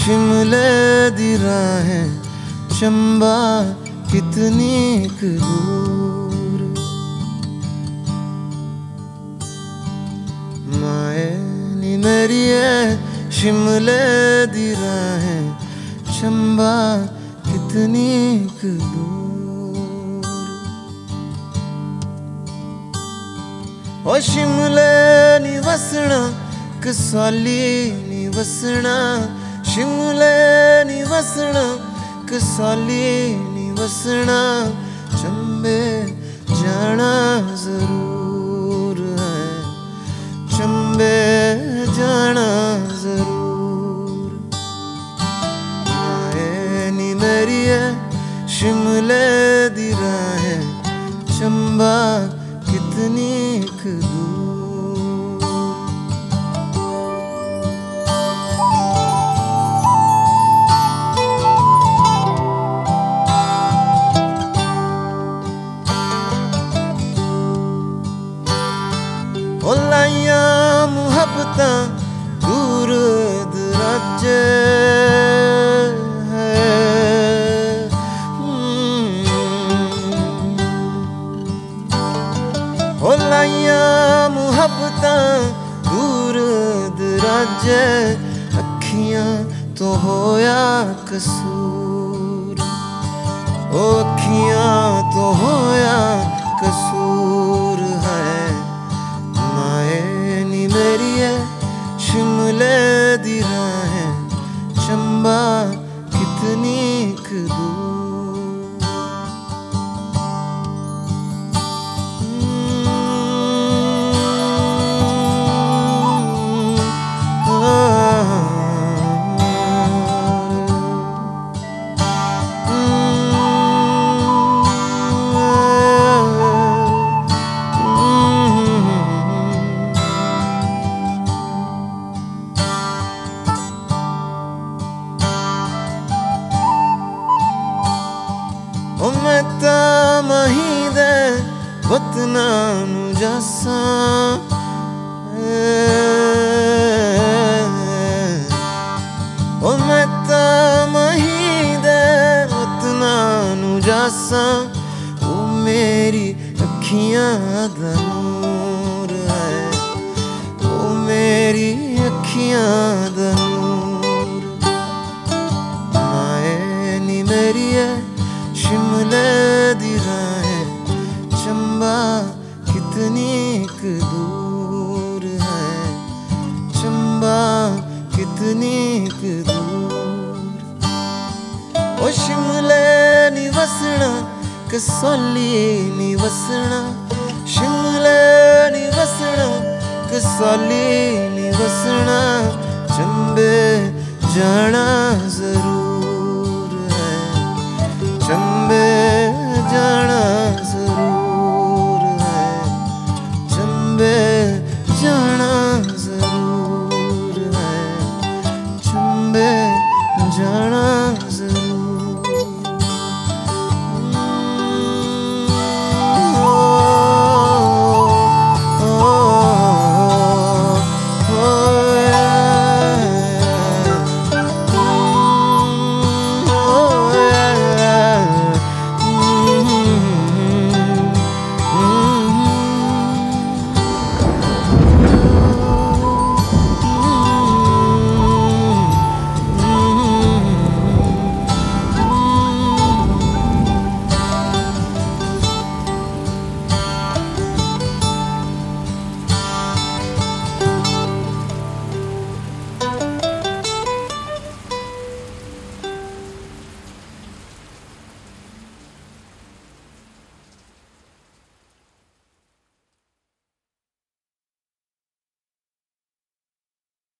शिमले दी राहें चंबा कितनी दूर। माए नी मेरी शिमले दी राहें चंबा कितनी दूर। ओ शिमले नी कसौली नी वसना शिमले नी वसना कसौली नी वसना चंबे जाना ज़रूर है चंबे जाना ज़रूर आए नी मेरी है शिमले दी राहें चंबा कितनी दूर ਉਹ ਲਾਈਆਂ ਮੁਹੱਬਤਾਂ ਦੂਰ ਦਰਾਜੇ ਹੈ ਉਹ ਲਾਈਆਂ ਮੁਹੱਬਤਾਂ ਦੂਰ ਦਰਾਜੇ ਅੱਖੀਆਂ ਤੋਂ ਹੋਇਆ ਕਸੂਰ ਉਹ ਅੱਖੀਆਂ ਵਤਨਾਂ ਨੂੰ ਜਾਸਾਂ। ਉਹ ਮੈਂ ਤਾਂ ਮਹੀ ਦੇ ਵਤਨਾਂ ਨੂੰ ਜਸਾਂ। ਉਹ ਮੇਰੀ ਅੱਖੀਆਂ ਦਾ ਨੂਰ ਹੈ। ਉਹ ਮੇਰੀ ਅੱਖੀਆਂ ਦਾ कितनी दूर है। चंबा, कितनी दूर। ओ शिमले नी वसना कसौली नी वसना शिमले नी वसना कसौली नी वसना चंबे जाना ज़रूर। जाना ज़रूर है। चुंबे जाना